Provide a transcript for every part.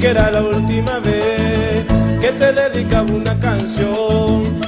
que era la última vez que te dedicaba una canción.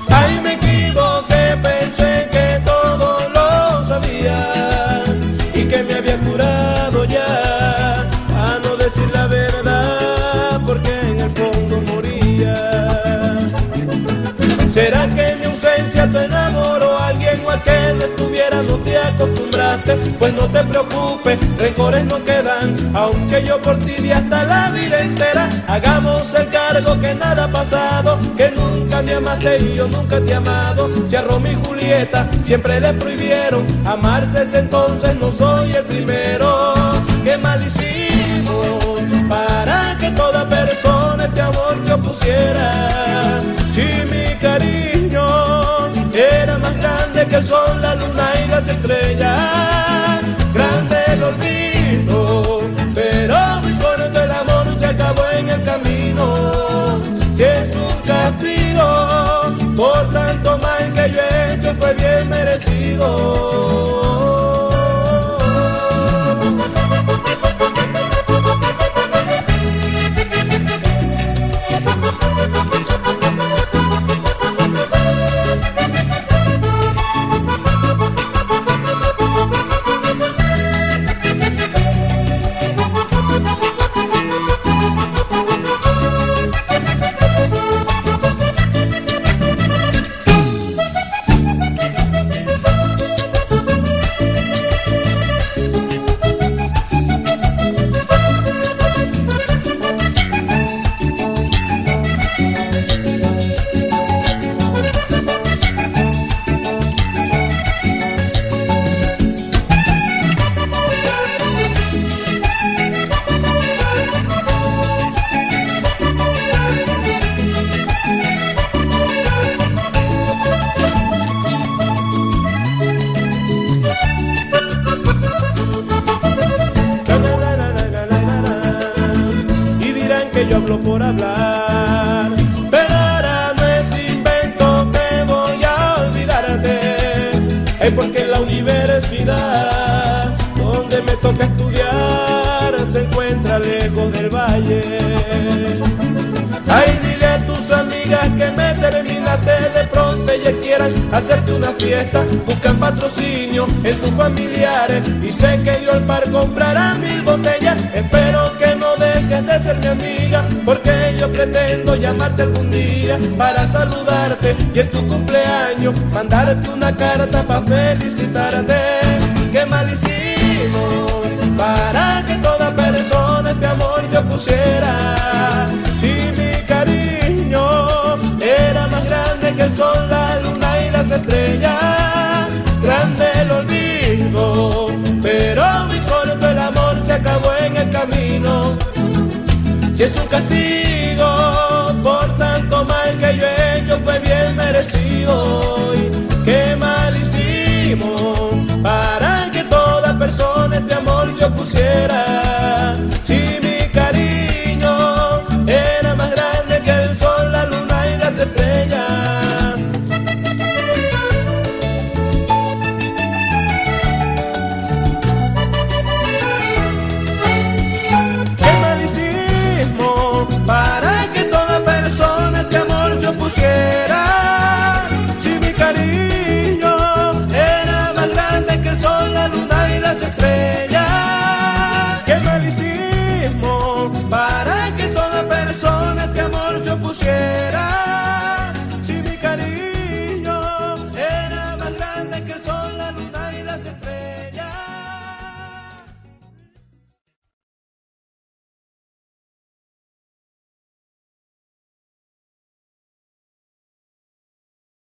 No te acostumbraste? Pues no te preocupes, rencores no quedan, aunque yo por ti di hasta la vida entera. Hagamos el cargo que nada ha pasado, que nunca me amaste y yo nunca te he amado. Si a y Julieta siempre le prohibieron amarse, ese entonces no soy el primero. Qué mal hicimos para que toda persona este amor se opusiera. Estrellas, grande el olvido, pero mi corazón del amor se acabó en el camino. Si es un castigo por tanto mal que yo he hecho, fue bien merecido. Por hablar. Pero ahora no es invento que voy a olvidarte. Es porque la universidad donde me toca estudiar se encuentra lejos del valle. Ay, dile a tus amigas que me terminaste de pronto ellas quieran hacerte una fiesta, buscan patrocinio en tus familiares y sé que yo al par comprará mil botellas. Espero que no dejes de ser mi amiga, yo pretendo llamarte algún día para saludarte y en tu cumpleaños mandarte una carta para felicitarte. Qué mal hicimos para que toda persona este amor se opusiera. Si mi cariño era más grande que el sol, la luna y las estrellas, grande el olvido, pero mi corto el amor se acabó en el camino. Si es un castigo